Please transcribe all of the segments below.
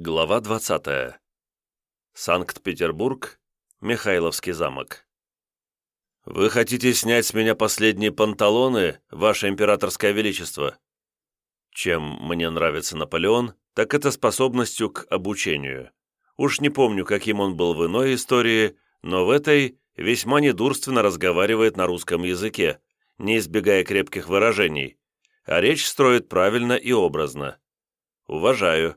Глава 20. Санкт-Петербург, Михайловский замок. «Вы хотите снять с меня последние панталоны, Ваше Императорское Величество?» Чем мне нравится Наполеон, так это способностью к обучению. Уж не помню, каким он был в иной истории, но в этой весьма недурственно разговаривает на русском языке, не избегая крепких выражений, а речь строит правильно и образно. Уважаю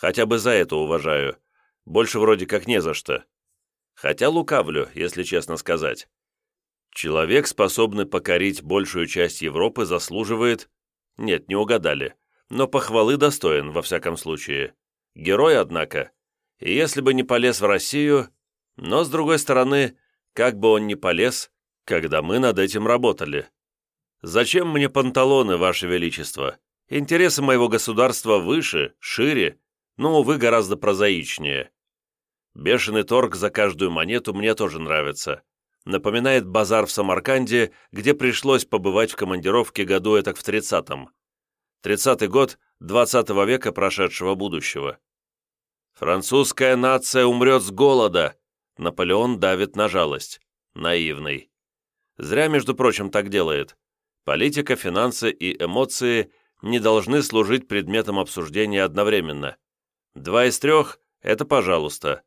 Хотя бы за это уважаю. Больше вроде как не за что. Хотя лукавлю, если честно сказать. Человек, способный покорить большую часть Европы, заслуживает... Нет, не угадали. Но похвалы достоин, во всяком случае. Герой, однако. И если бы не полез в Россию... Но, с другой стороны, как бы он ни полез, когда мы над этим работали. Зачем мне панталоны, Ваше Величество? Интересы моего государства выше, шире, но, увы, гораздо прозаичнее. Бешеный торг за каждую монету мне тоже нравится. Напоминает базар в Самарканде, где пришлось побывать в командировке году этак в 30-м. 30-й год 20 -го века прошедшего будущего. «Французская нация умрет с голода!» Наполеон давит на жалость. Наивный. Зря, между прочим, так делает. Политика, финансы и эмоции не должны служить предметом обсуждения одновременно. Два из трех – это пожалуйста.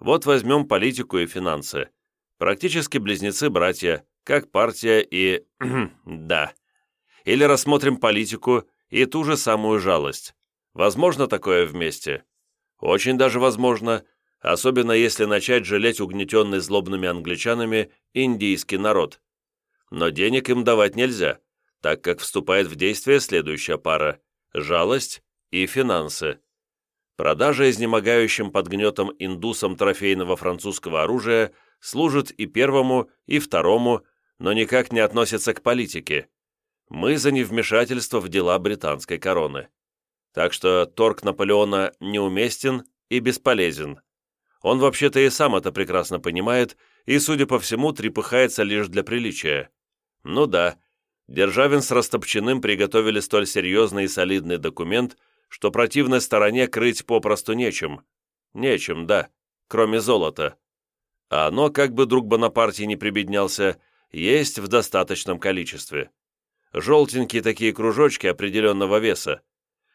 Вот возьмем политику и финансы. Практически близнецы-братья, как партия и... да. Или рассмотрим политику и ту же самую жалость. Возможно такое вместе? Очень даже возможно, особенно если начать жалеть угнетенный злобными англичанами индийский народ. Но денег им давать нельзя, так как вступает в действие следующая пара – жалость и финансы. Продажа изнемогающим под гнетом индусам трофейного французского оружия служит и первому, и второму, но никак не относится к политике. Мы за невмешательство в дела британской короны. Так что торг Наполеона неуместен и бесполезен. Он вообще-то и сам это прекрасно понимает и, судя по всему, трепыхается лишь для приличия. Ну да, Державин с Растопчиным приготовили столь серьезный и солидный документ – что противной стороне крыть попросту нечем. Нечем, да, кроме золота. А оно, как бы друг Бонапартий не прибеднялся, есть в достаточном количестве. Желтенькие такие кружочки определенного веса.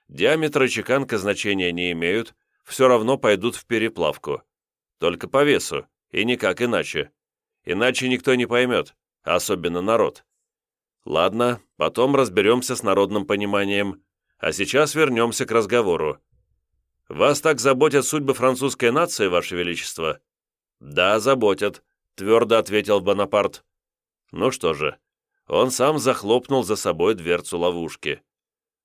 Диаметр и чеканка значения не имеют, все равно пойдут в переплавку. Только по весу, и никак иначе. Иначе никто не поймет, особенно народ. Ладно, потом разберемся с народным пониманием, а сейчас вернемся к разговору. Вас так заботят судьбы французской нации, Ваше Величество?» «Да, заботят», — твердо ответил Бонапарт. «Ну что же, он сам захлопнул за собой дверцу ловушки.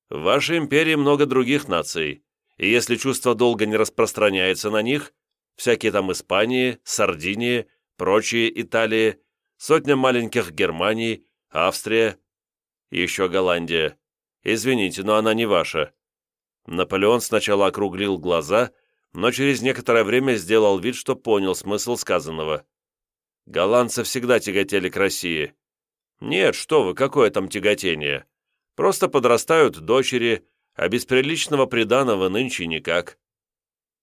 В вашей империи много других наций, и если чувство долга не распространяется на них, всякие там Испании, Сардинии, прочие Италии, сотня маленьких Германий, Австрия, еще Голландия. Извините, но она не ваша». Наполеон сначала округлил глаза, но через некоторое время сделал вид, что понял смысл сказанного. Голландцы всегда тяготели к России. Нет, что вы, какое там тяготение? Просто подрастают дочери, а без приличного приданого нынче никак.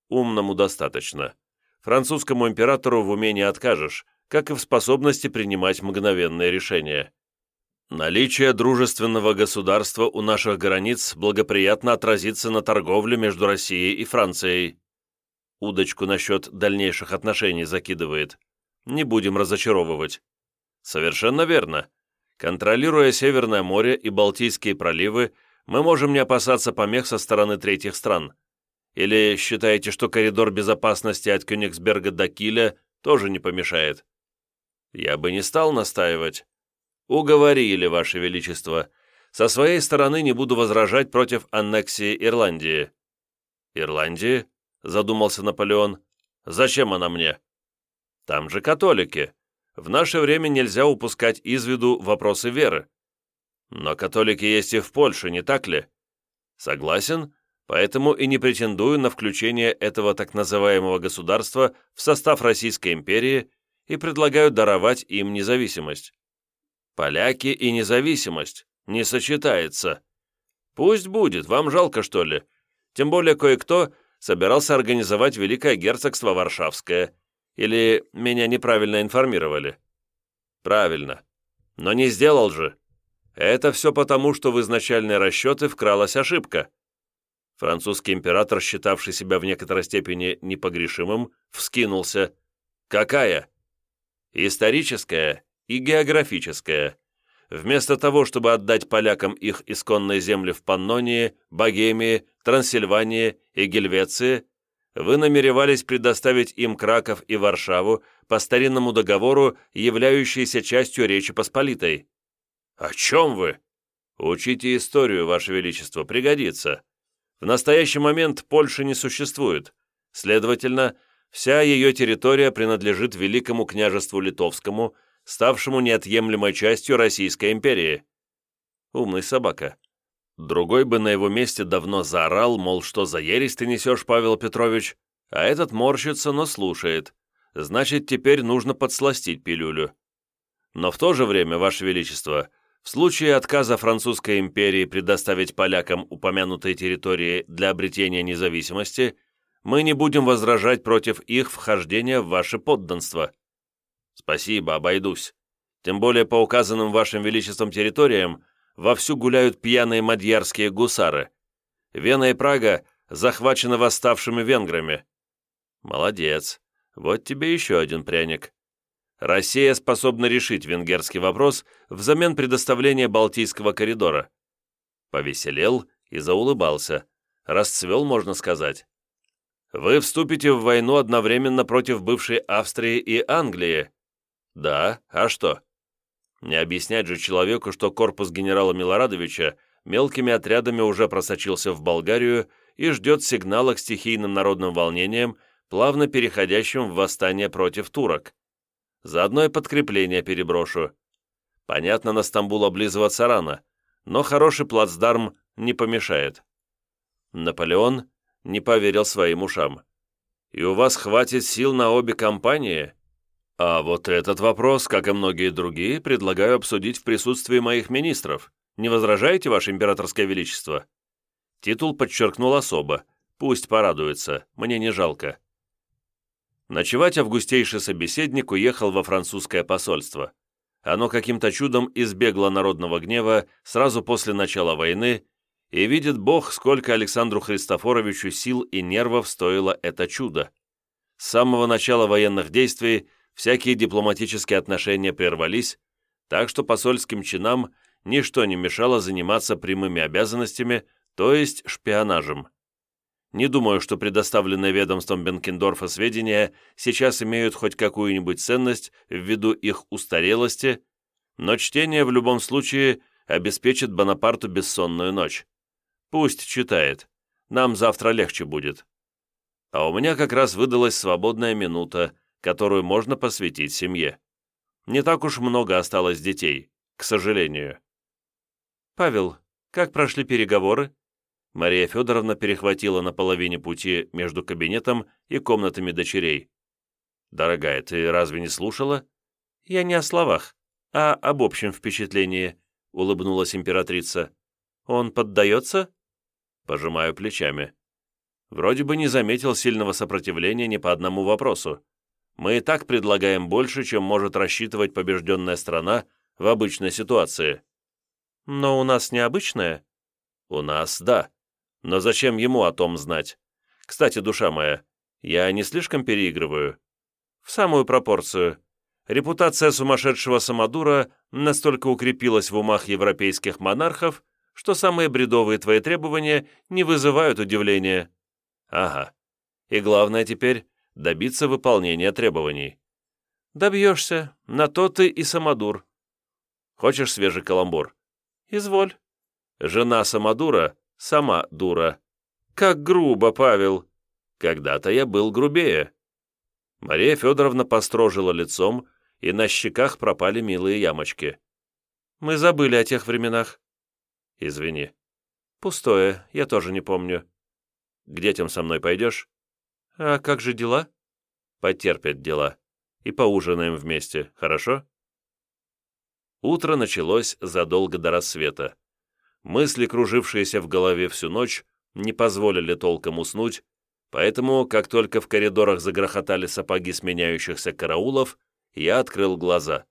Умному достаточно. Французскому императору в уме не откажешь, как и в способности принимать мгновенные решения. Наличие дружественного государства у наших границ благоприятно отразится на торговле между Россией и Францией. Удочку насчет дальнейших отношений закидывает. Не будем разочаровывать. Совершенно верно. Контролируя Северное море и Балтийские проливы, мы можем не опасаться помех со стороны третьих стран. Или считаете, что коридор безопасности от Кёнигсберга до Киля тоже не помешает? Я бы не стал настаивать. «Уговорили, Ваше Величество. Со своей стороны не буду возражать против аннексии Ирландии». «Ирландии?» – задумался Наполеон. «Зачем она мне?» «Там же католики. В наше время нельзя упускать из виду вопросы веры. Но католики есть и в Польше, не так ли?» «Согласен, поэтому и не претендую на включение этого так называемого государства в состав Российской империи и предлагаю даровать им независимость. Поляки и независимость. Не сочетается. Пусть будет, вам жалко, что ли? Тем более кое-кто собирался организовать Великое Герцогство Варшавское. Или меня неправильно информировали? Правильно. Но не сделал же. Это все потому, что в изначальные расчеты вкралась ошибка. Французский император, считавший себя в некоторой степени непогрешимым, вскинулся. Какая? Историческая и географическая. Вместо того, чтобы отдать полякам их исконные земли в Паннонии, Богемии, Трансильвании и Гельвеции, вы намеревались предоставить им Краков и Варшаву по старинному договору, являющейся частью Речи Посполитой. О чем вы? Учите историю, Ваше Величество, пригодится. В настоящий момент Польши не существует. Следовательно, вся ее территория принадлежит Великому княжеству Литовскому, ставшему неотъемлемой частью Российской империи. Умный собака. Другой бы на его месте давно заорал, мол, что за ересь ты несешь, Павел Петрович, а этот морщится, но слушает. Значит, теперь нужно подсластить пилюлю. Но в то же время, Ваше Величество, в случае отказа Французской империи предоставить полякам упомянутые территории для обретения независимости, мы не будем возражать против их вхождения в ваше подданство. Спасибо, обойдусь. Тем более по указанным вашим величеством территориям вовсю гуляют пьяные мадьярские гусары. Вена и Прага захвачены восставшими венграми. Молодец. Вот тебе еще один пряник. Россия способна решить венгерский вопрос взамен предоставления Балтийского коридора. Повеселел и заулыбался. Расцвел, можно сказать. Вы вступите в войну одновременно против бывшей Австрии и Англии. Да, а что? Не объяснять же человеку, что корпус генерала Милорадовича мелкими отрядами уже просочился в Болгарию и ждет сигнала к стихийным народным волнениям, плавно переходящим в восстание против турок. Заодно и подкрепление переброшу. Понятно, на Стамбул облизываться рано, но хороший плацдарм не помешает. Наполеон не поверил своим ушам. «И у вас хватит сил на обе компании?» «А вот этот вопрос, как и многие другие, предлагаю обсудить в присутствии моих министров. Не возражаете, Ваше Императорское Величество?» Титул подчеркнул особо. «Пусть порадуется, мне не жалко». Ночевать августейший собеседник уехал во французское посольство. Оно каким-то чудом избегло народного гнева сразу после начала войны, и видит Бог, сколько Александру Христофоровичу сил и нервов стоило это чудо. С самого начала военных действий всякие дипломатические отношения прервались, так что посольским чинам ничто не мешало заниматься прямыми обязанностями, то есть шпионажем. Не думаю, что предоставленные ведомством Бенкендорфа сведения сейчас имеют хоть какую-нибудь ценность ввиду их устарелости, но чтение в любом случае обеспечит Бонапарту бессонную ночь. Пусть читает. Нам завтра легче будет. А у меня как раз выдалась свободная минута, которую можно посвятить семье. Не так уж много осталось детей, к сожалению. «Павел, как прошли переговоры?» Мария Федоровна перехватила на половине пути между кабинетом и комнатами дочерей. «Дорогая, ты разве не слушала?» «Я не о словах, а об общем впечатлении», — улыбнулась императрица. «Он поддается?» Пожимаю плечами. Вроде бы не заметил сильного сопротивления ни по одному вопросу. Мы и так предлагаем больше, чем может рассчитывать побежденная страна в обычной ситуации. Но у нас необычная? У нас, да. Но зачем ему о том знать? Кстати, душа моя, я не слишком переигрываю? В самую пропорцию. Репутация сумасшедшего самодура настолько укрепилась в умах европейских монархов, что самые бредовые твои требования не вызывают удивления. Ага. И главное теперь — добиться выполнения требований. Добьешься, на то ты и самодур. Хочешь свежий каламбур? Изволь. Жена самодура Сама дура. Как грубо, Павел. Когда-то я был грубее. Мария Федоровна построжила лицом, и на щеках пропали милые ямочки. Мы забыли о тех временах. Извини. Пустое, я тоже не помню. К детям со мной пойдешь? А как же дела? Потерпят дела. И поужинаем вместе, хорошо? Утро началось задолго до рассвета. Мысли, кружившиеся в голове всю ночь, не позволили толком уснуть, Поэтому, как только в коридорах загрохотали сапоги сменяющихся караулов, я открыл глаза.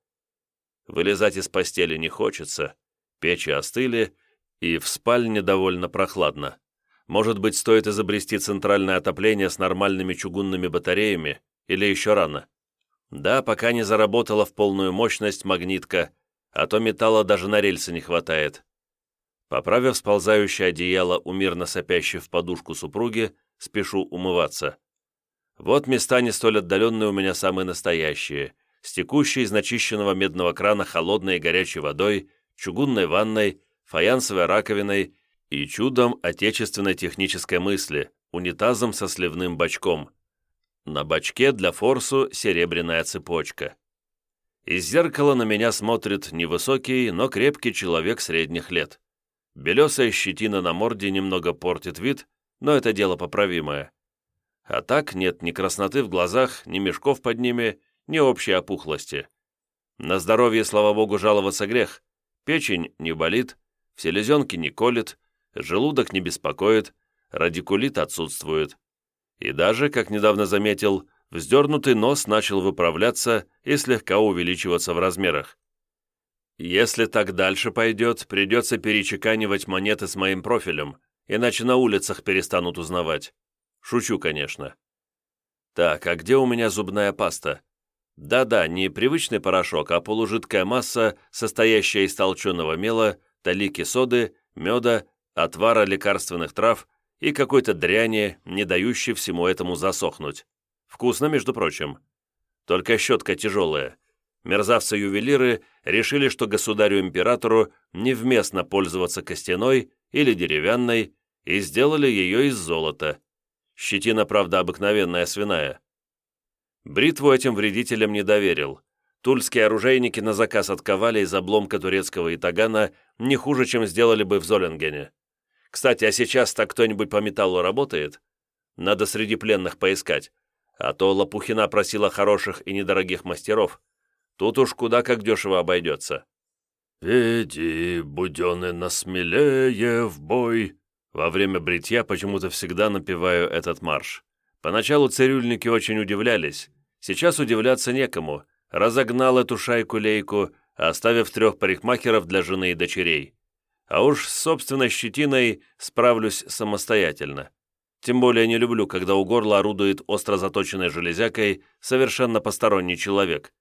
Вылезать из постели не хочется, печи остыли, и в спальне довольно прохладно. Может быть, стоит изобрести центральное отопление с нормальными чугунными батареями, или еще рано. Да, пока не заработала в полную мощность магнитка, а то металла даже на рельсы не хватает. Поправив сползающее одеяло у мирно сопящей в подушку супруги, спешу умываться. Вот места не столь отдаленные у меня самые настоящие, с текущей из начищенного медного крана холодной и горячей водой, чугунной ванной, фаянсовой раковиной и чудом отечественной технической мысли, унитазом со сливным бачком. На бачке для форсу серебряная цепочка. Из зеркала на меня смотрит невысокий, но крепкий человек средних лет. Белесая щетина на морде немного портит вид, но это дело поправимое. А так нет ни красноты в глазах, ни мешков под ними, ни общей опухлости. На здоровье, слава богу, жаловаться грех. Печень не болит, в селезенке не колет, желудок не беспокоит, радикулит отсутствует. И даже, как недавно заметил, вздернутый нос начал выправляться и слегка увеличиваться в размерах. Если так дальше пойдет, придется перечеканивать монеты с моим профилем, иначе на улицах перестанут узнавать. Шучу, конечно. Так, а где у меня зубная паста? Да-да, не привычный порошок, а полужидкая масса, состоящая из толченого мела, талики соды, меда, отвара лекарственных трав и какой-то дряни, не дающей всему этому засохнуть. Вкусно, между прочим. Только щетка тяжелая. Мерзавцы-ювелиры решили, что государю-императору невместно пользоваться костяной или деревянной, и сделали ее из золота. Щетина, правда, обыкновенная свиная. Бритву этим вредителям не доверил. Тульские оружейники на заказ отковали из обломка турецкого итагана не хуже, чем сделали бы в Золингене. Кстати, а сейчас так кто-нибудь по металлу работает? Надо среди пленных поискать. А то Лопухина просила хороших и недорогих мастеров. Тут уж куда как дешево обойдется. «Веди, будены насмелее в бой!» Во время бритья почему-то всегда напеваю этот марш. Поначалу цирюльники очень удивлялись. Сейчас удивляться некому. Разогнал эту шайку-лейку, оставив трех парикмахеров для жены и дочерей. А уж с собственной щетиной справлюсь самостоятельно. Тем более не люблю, когда у горла орудует остро заточенной железякой совершенно посторонний человек.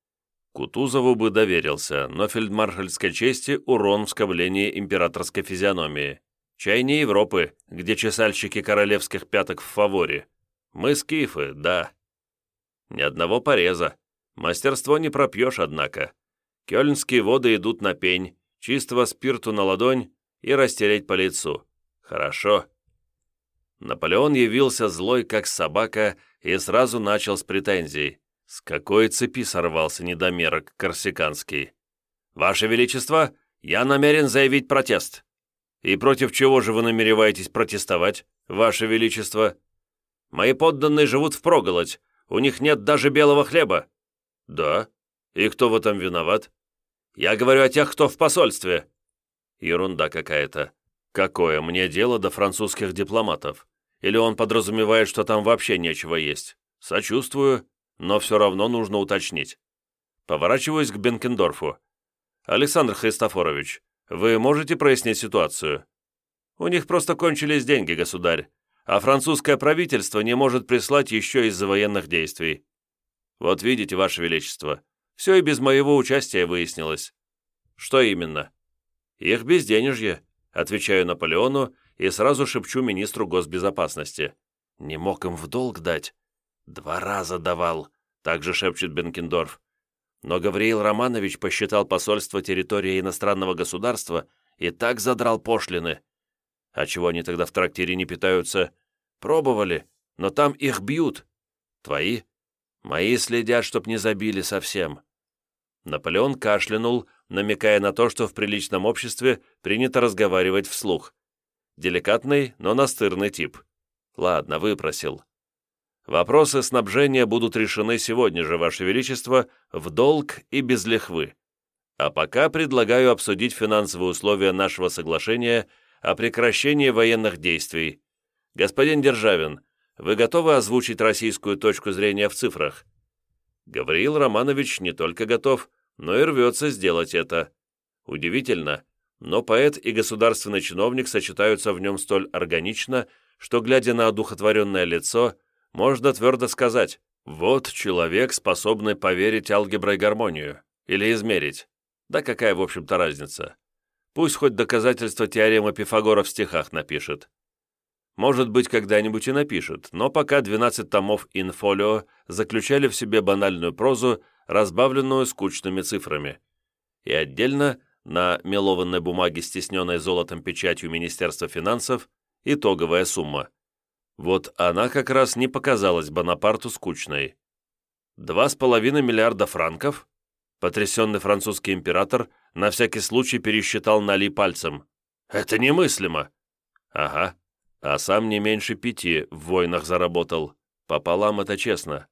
Кутузову бы доверился, но фельдмаршальской чести урон в скоблении императорской физиономии. Чай не Европы, где чесальщики королевских пяток в фаворе. Мы скифы, да. Ни одного пореза. Мастерство не пропьешь, однако. Кёльнские воды идут на пень, чистого спирту на ладонь и растереть по лицу. Хорошо. Наполеон явился злой, как собака, и сразу начал с претензий. С какой цепи сорвался недомерок корсиканский? «Ваше Величество, я намерен заявить протест. И против чего же вы намереваетесь протестовать, Ваше Величество? Мои подданные живут в впроголодь, у них нет даже белого хлеба». «Да? И кто в этом виноват?» «Я говорю о тех, кто в посольстве». «Ерунда какая-то. Какое мне дело до французских дипломатов? Или он подразумевает, что там вообще нечего есть? Сочувствую, но все равно нужно уточнить». Поворачиваюсь к Бенкендорфу. «Александр Христофорович, вы можете прояснить ситуацию? У них просто кончились деньги, государь, а французское правительство не может прислать еще из-за военных действий. Вот видите, Ваше Величество, все и без моего участия выяснилось. Что именно? Их безденежье, отвечаю Наполеону и сразу шепчу министру госбезопасности. Не мог им в долг дать. Два раза давал, также шепчет Бенкендорф. Но Гавриил Романович посчитал посольство территорией иностранного государства и так задрал пошлины. А чего они тогда в трактире не питаются? Пробовали, но там их бьют. Твои? Мои следят, чтоб не забили совсем. Наполеон кашлянул, намекая на то, что в приличном обществе принято разговаривать вслух. Деликатный, но настырный тип. Ладно, выпросил. Вопросы снабжения будут решены сегодня же, Ваше Величество, в долг и без лихвы. А пока предлагаю обсудить финансовые условия нашего соглашения о прекращении военных действий. Господин Державин, вы готовы озвучить российскую точку зрения в цифрах?» Гавриил Романович не только готов, но и рвется сделать это. Удивительно, но поэт и государственный чиновник сочетаются в нем столь органично, что, глядя на одухотворенное лицо, можно твердо сказать «Вот человек, способный поверить алгеброй гармонию» или измерить. Да какая, в общем-то, разница? Пусть хоть доказательство теоремы Пифагора в стихах напишет. Может быть, когда-нибудь и напишет, но пока 12 томов инфолио заключали в себе банальную прозу, разбавленную скучными цифрами. И отдельно, на мелованной бумаге, стесненной золотом печатью Министерства финансов, итоговая сумма. Вот она как раз не показалась Бонапарту скучной. Два с половиной миллиарда франков? Потрясенный французский император на всякий случай пересчитал Нали пальцем. «Это немыслимо!» «Ага, а сам не меньше пяти в войнах заработал. Пополам это честно».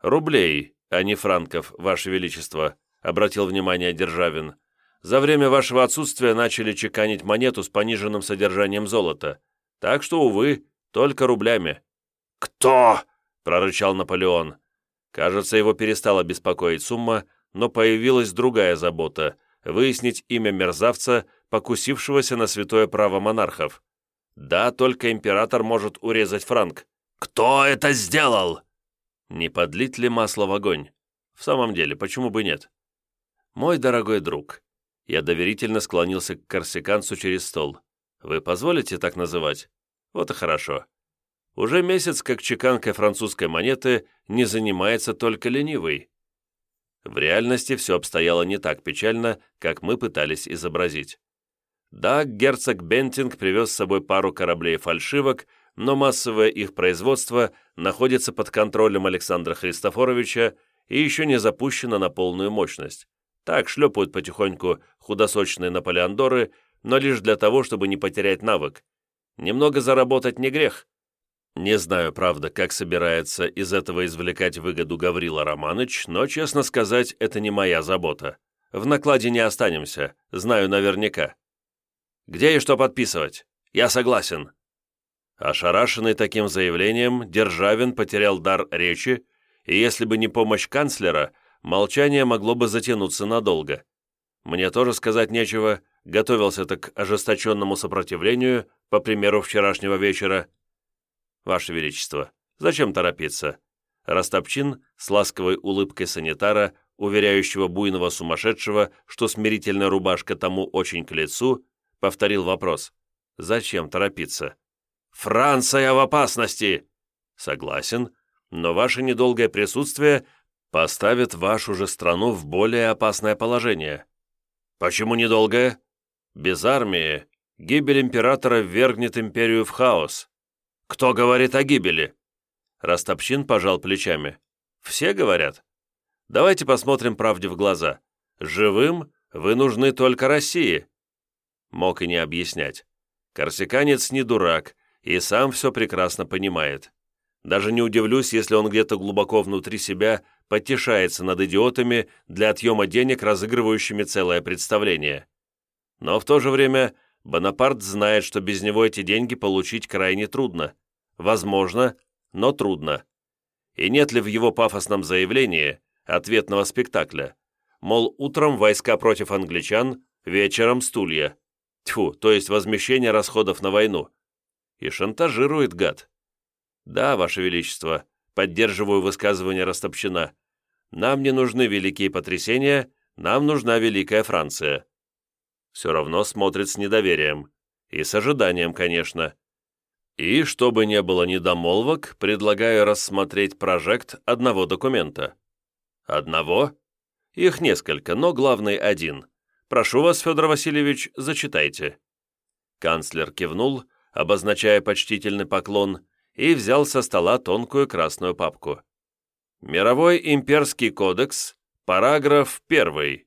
«Рублей, а не франков, Ваше Величество», — обратил внимание Державин. «За время вашего отсутствия начали чеканить монету с пониженным содержанием золота. Так что, увы, только рублями». «Кто?» — прорычал Наполеон. Кажется, его перестала беспокоить сумма, но появилась другая забота – выяснить имя мерзавца, покусившегося на святое право монархов. Да, только император может урезать франк. «Кто это сделал?» Не подлить ли масло в огонь? В самом деле, почему бы нет? Мой дорогой друг, я доверительно склонился к корсиканцу через стол. Вы позволите так называть? Вот и хорошо. Уже месяц, как чеканкой французской монеты не занимается только ленивый. В реальности все обстояло не так печально, как мы пытались изобразить. Да, герцог Бентинг привез с собой пару кораблей фальшивок, но массовое их производство находится под контролем Александра Христофоровича и еще не запущено на полную мощность. Так шлепают потихоньку худосочные наполеондоры, но лишь для того, чтобы не потерять навык. Немного заработать не грех. Не знаю, правда, как собирается из этого извлекать выгоду Гаврила Романыч, но, честно сказать, это не моя забота. В накладе не останемся, знаю наверняка. Где и что подписывать? Я согласен. Ошарашенный таким заявлением, Державин потерял дар речи, и если бы не помощь канцлера, молчание могло бы затянуться надолго. Мне тоже сказать нечего, готовился-то к ожесточенному сопротивлению, по примеру вчерашнего вечера, «Ваше Величество, зачем торопиться?» Растопчин с ласковой улыбкой санитара, уверяющего буйного сумасшедшего, что смирительная рубашка тому очень к лицу, повторил вопрос. «Зачем торопиться?» «Франция в опасности!» «Согласен, но ваше недолгое присутствие поставит вашу же страну в более опасное положение». «Почему недолгое?» «Без армии гибель императора ввергнет империю в хаос. «Кто говорит о гибели?» Растопчин пожал плечами. «Все говорят. Давайте посмотрим правде в глаза. Живым вы нужны только России». Мог и не объяснять. Корсиканец не дурак и сам все прекрасно понимает. Даже не удивлюсь, если он где-то глубоко внутри себя потешается над идиотами для отъема денег, разыгрывающими целое представление. Но в то же время Бонапарт знает, что без него эти деньги получить крайне трудно. Возможно, но трудно. И нет ли в его пафосном заявлении ответного спектакля? Мол, утром войска против англичан, вечером стулья. Тьфу, то есть возмещение расходов на войну. И шантажирует гад. Да, Ваше Величество, поддерживаю высказывание Растопчина. Нам не нужны великие потрясения, нам нужна Великая Франция. Все равно смотрит с недоверием. И с ожиданием, конечно. И, чтобы не было недомолвок, предлагаю рассмотреть прожект одного документа. Одного? Их несколько, но главный один. Прошу вас, Федор Васильевич, зачитайте. Канцлер кивнул, обозначая почтительный поклон, и взял со стола тонкую красную папку. Мировой имперский кодекс, параграф 1.